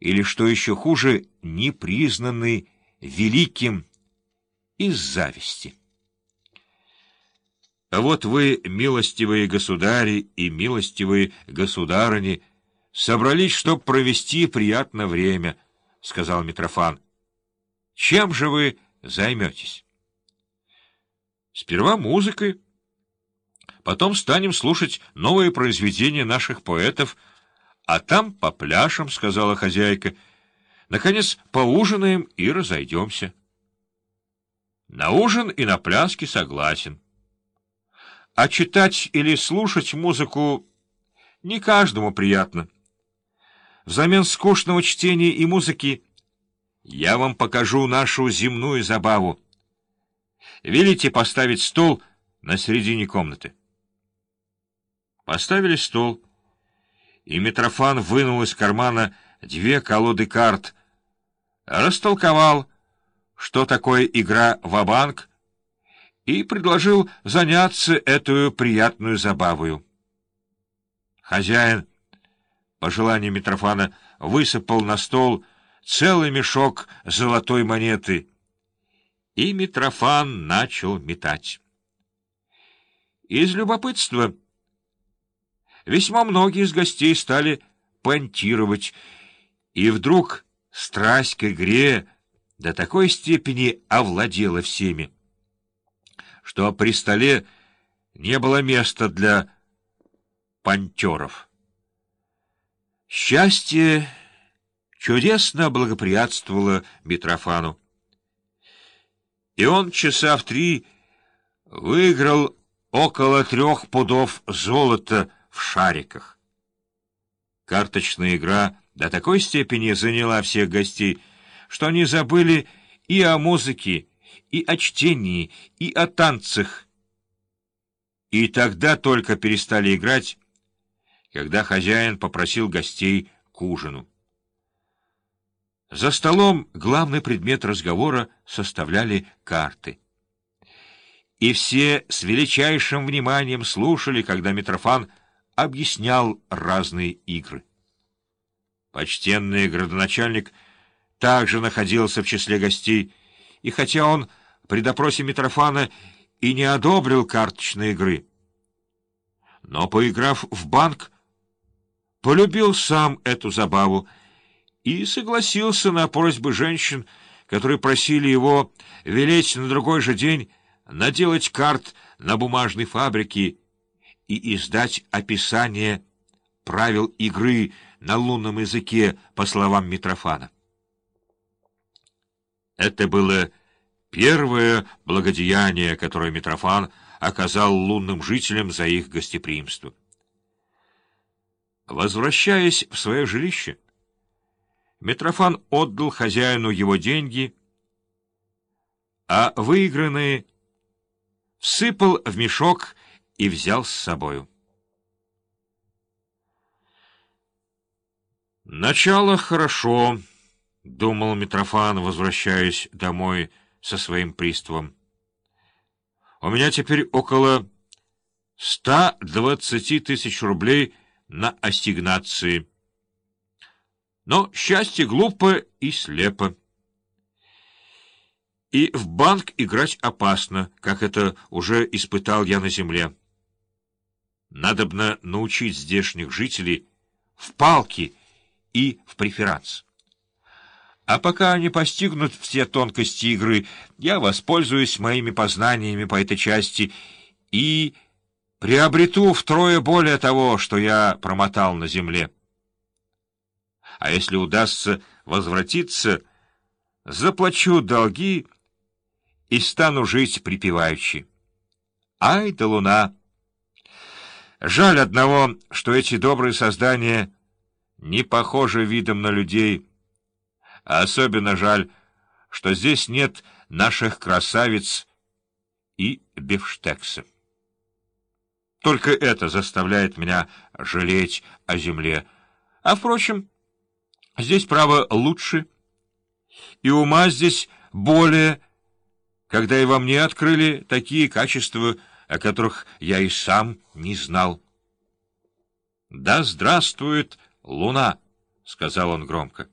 или, что еще хуже, непризнанный великим из зависти. А вот вы, милостивые государи и милостивые государыни, собрались, чтобы провести приятное время, — сказал Митрофан. — Чем же вы займетесь? — Сперва музыкой, потом станем слушать новые произведения наших поэтов, а там по пляшам, — сказала хозяйка. Наконец, поужинаем и разойдемся. На ужин и на пляски согласен. А читать или слушать музыку не каждому приятно. Взамен скучного чтения и музыки я вам покажу нашу земную забаву. Велите поставить стол на середине комнаты. Поставили стол, и Митрофан вынул из кармана две колоды карт, растолковал, что такое игра в банк и предложил заняться эту приятную забавою. Хозяин по желанию Митрофана, высыпал на стол целый мешок золотой монеты, и Митрофан начал метать. Из любопытства весьма многие из гостей стали понтировать, и вдруг страсть к игре до такой степени овладела всеми, что при столе не было места для понтеров. Счастье чудесно благоприятствовало Митрофану. И он часа в три выиграл около трех пудов золота в шариках. Карточная игра до такой степени заняла всех гостей, что они забыли и о музыке, и о чтении, и о танцах. И тогда только перестали играть, когда хозяин попросил гостей к ужину. За столом главный предмет разговора составляли карты. И все с величайшим вниманием слушали, когда Митрофан объяснял разные игры. Почтенный градоначальник также находился в числе гостей, и хотя он при допросе Митрофана и не одобрил карточной игры, но, поиграв в банк, полюбил сам эту забаву и согласился на просьбы женщин, которые просили его велеть на другой же день наделать карт на бумажной фабрике и издать описание правил игры на лунном языке, по словам Митрофана. Это было первое благодеяние, которое Митрофан оказал лунным жителям за их гостеприимство. Возвращаясь в свое жилище, Митрофан отдал хозяину его деньги, а выигранные всыпал в мешок и взял с собою. «Начало хорошо», — думал Митрофан, возвращаясь домой со своим приставом. «У меня теперь около ста двадцати тысяч рублей — на ассигнации. Но счастье глупо и слепо. И в банк играть опасно, как это уже испытал я на земле. Надобно научить здешних жителей в палки и в преферанс. А пока они постигнут все тонкости игры, я воспользуюсь моими познаниями по этой части и приобрету втрое более того, что я промотал на земле. А если удастся возвратиться, заплачу долги и стану жить припеваючи. Ай да луна! Жаль одного, что эти добрые создания не похожи видом на людей, а особенно жаль, что здесь нет наших красавиц и бифштекса. Только это заставляет меня жалеть о земле. А, впрочем, здесь, право, лучше, и ума здесь более, когда и во мне открыли такие качества, о которых я и сам не знал. — Да здравствует луна! — сказал он громко.